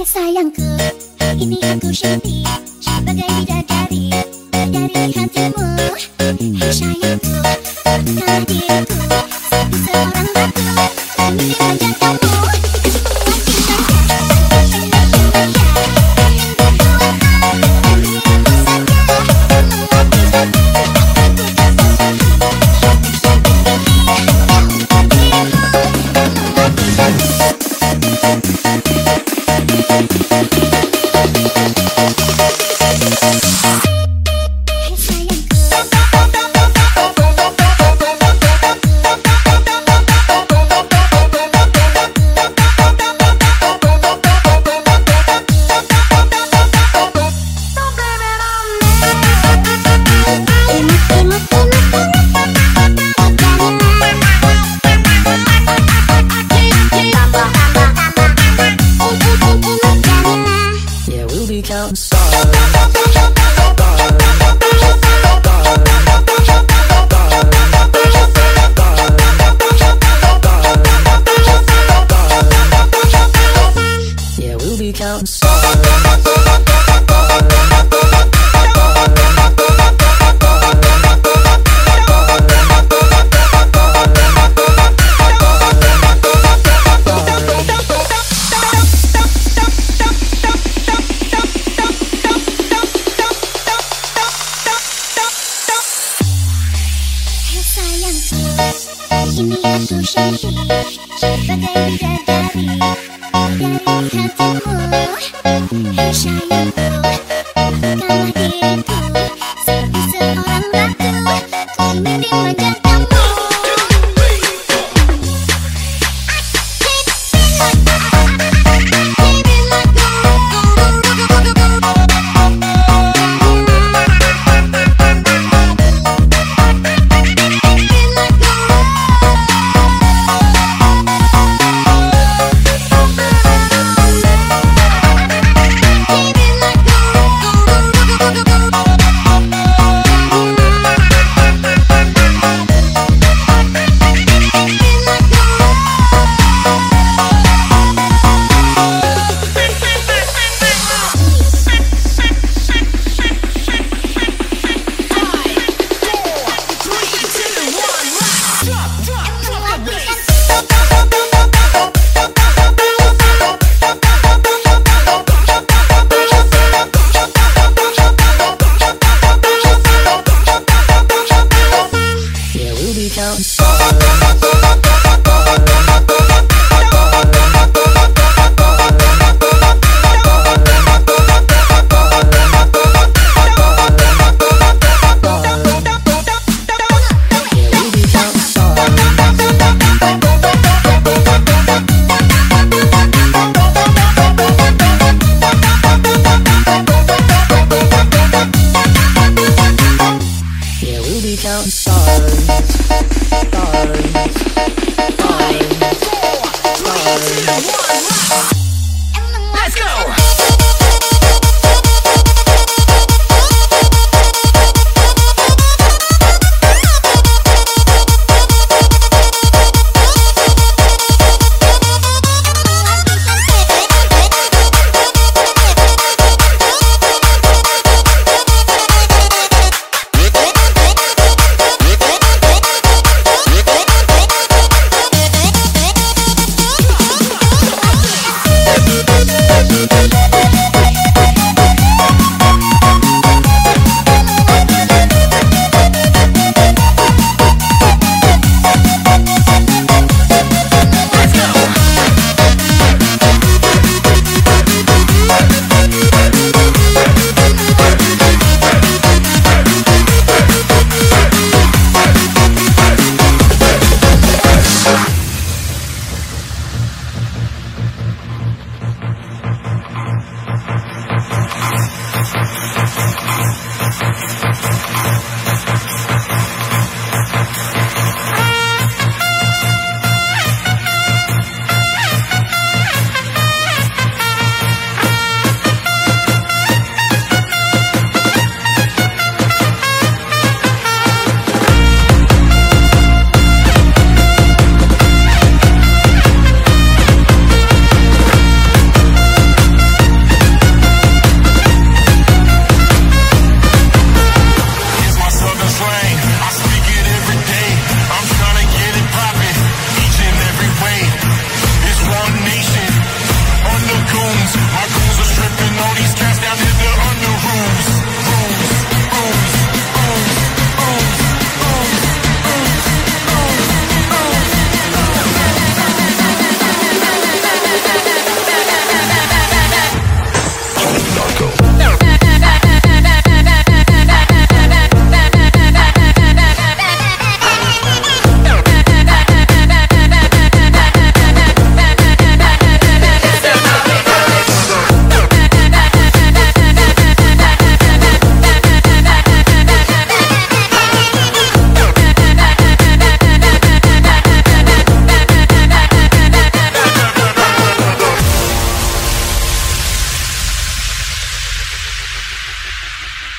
Hei sayangku, ini aku Shanti Sebagai bidadari dari hatimu Hei sayangku, kau diriku Seorang batu.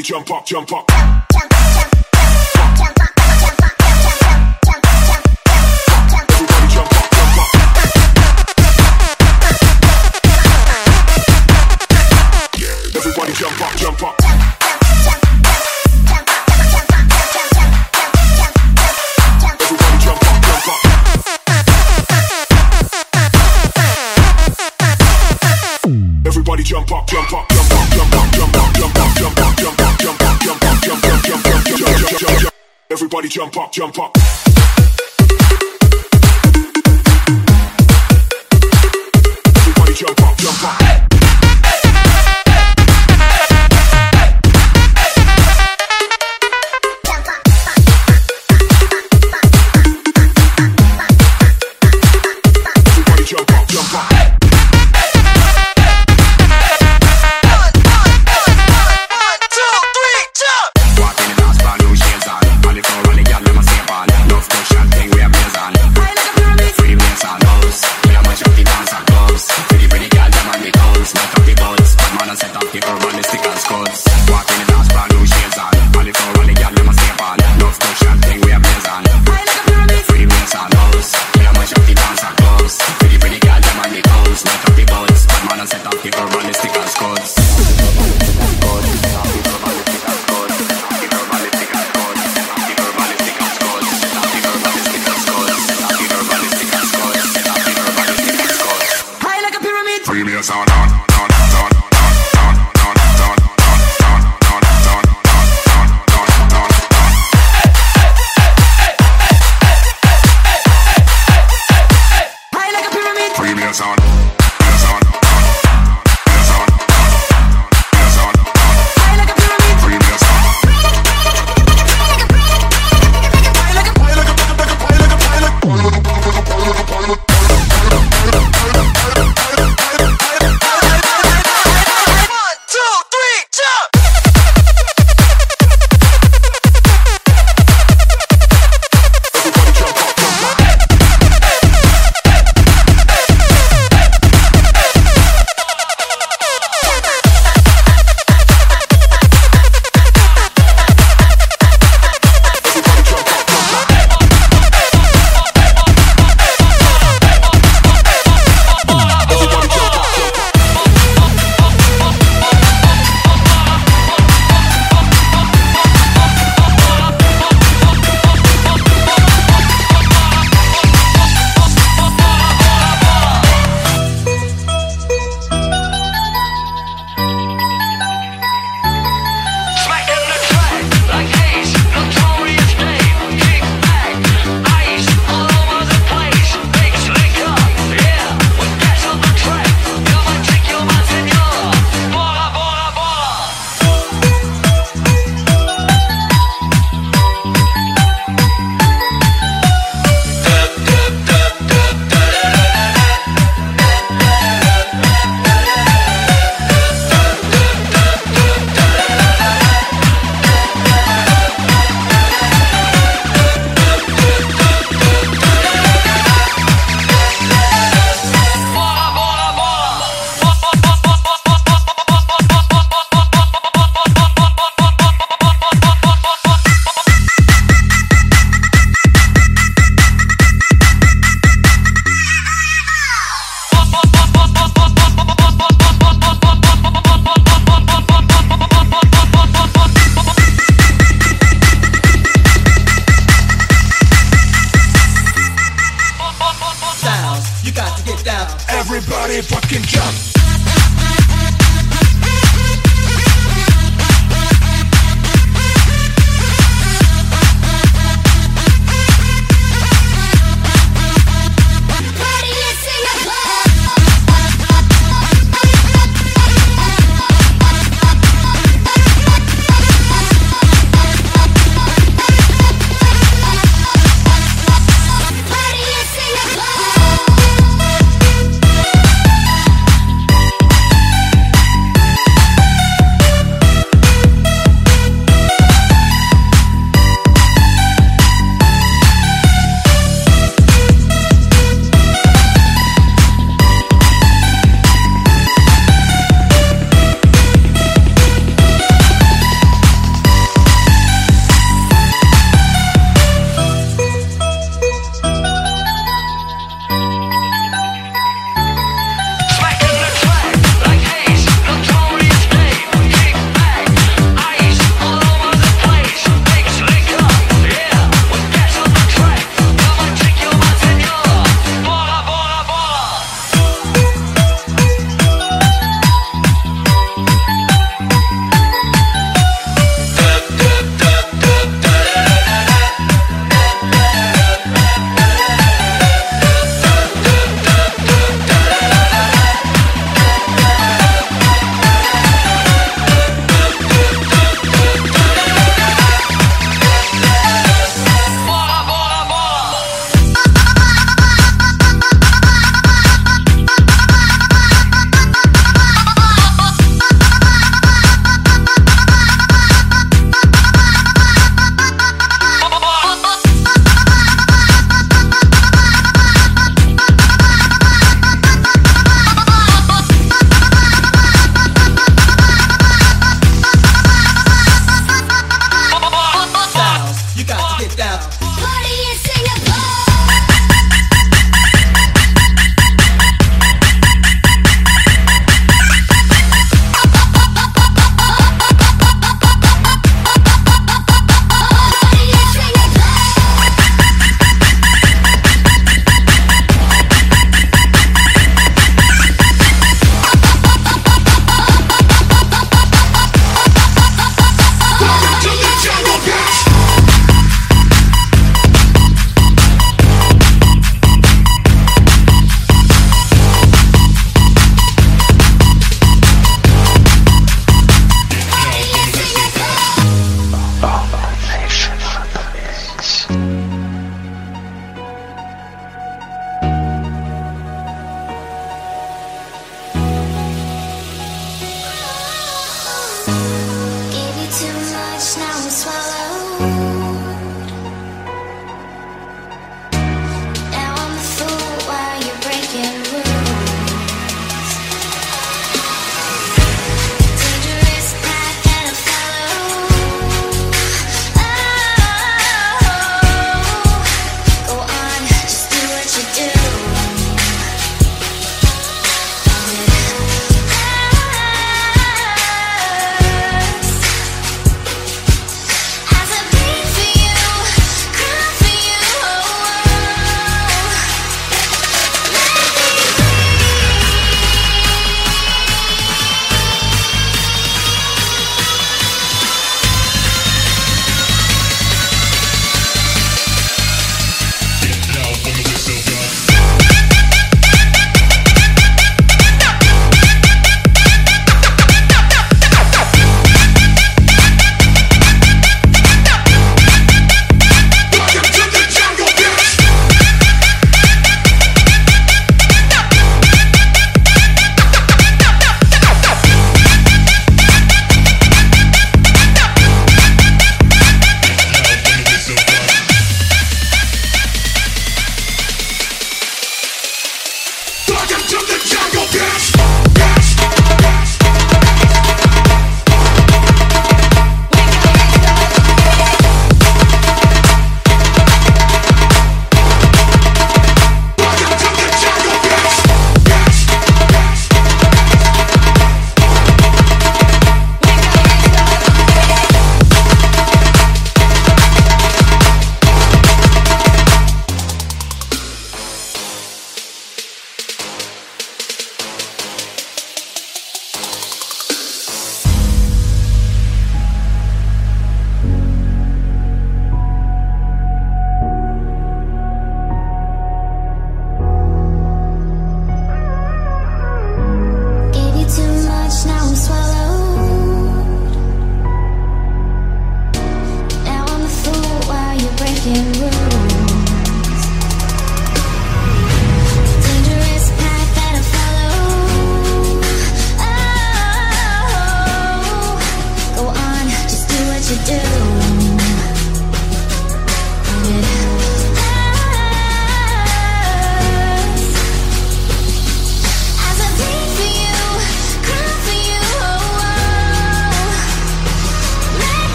Everybody jump up, jump up. Jump, jump, jump. Jump up, jump up. Everybody jump up, jump up, jump up. Everybody jump up, jump up. Everybody jump up, jump up.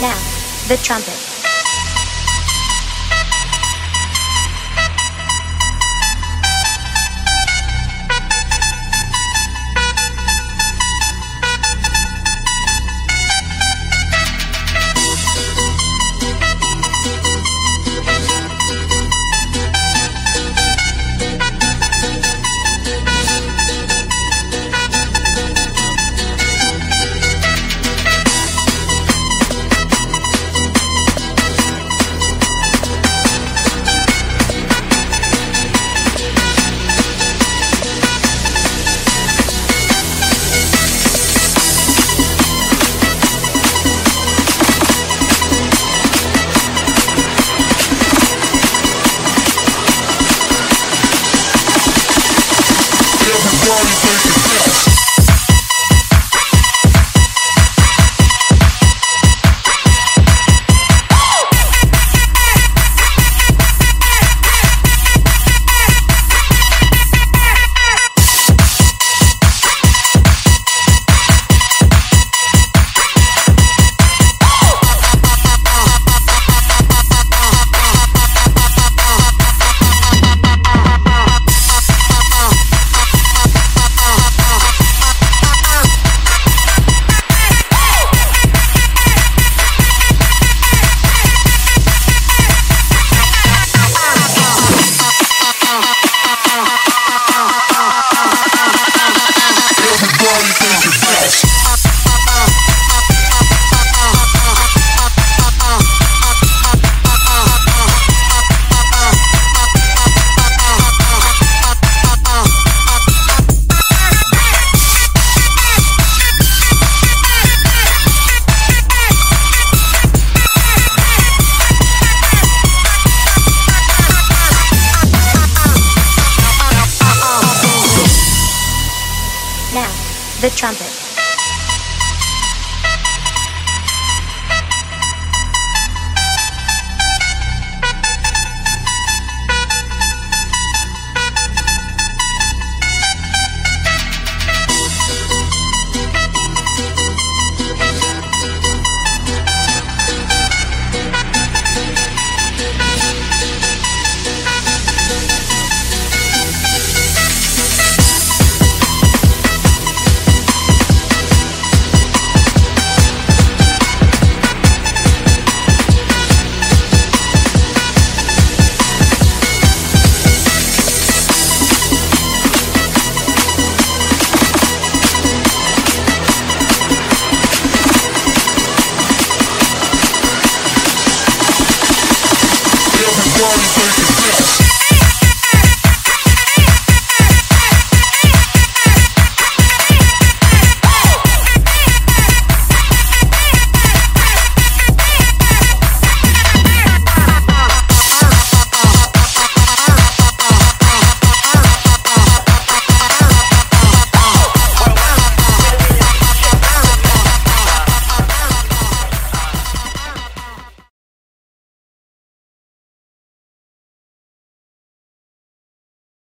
Now, the trumpet.